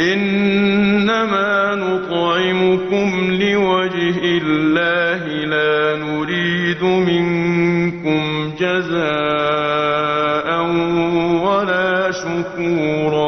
إِنَّمَا نُطْعِمُكُمْ لِوَجْهِ اللَّهِ لَا نُرِيدُ مِنكُمْ جَزَاءً وَلَا شُكُورًا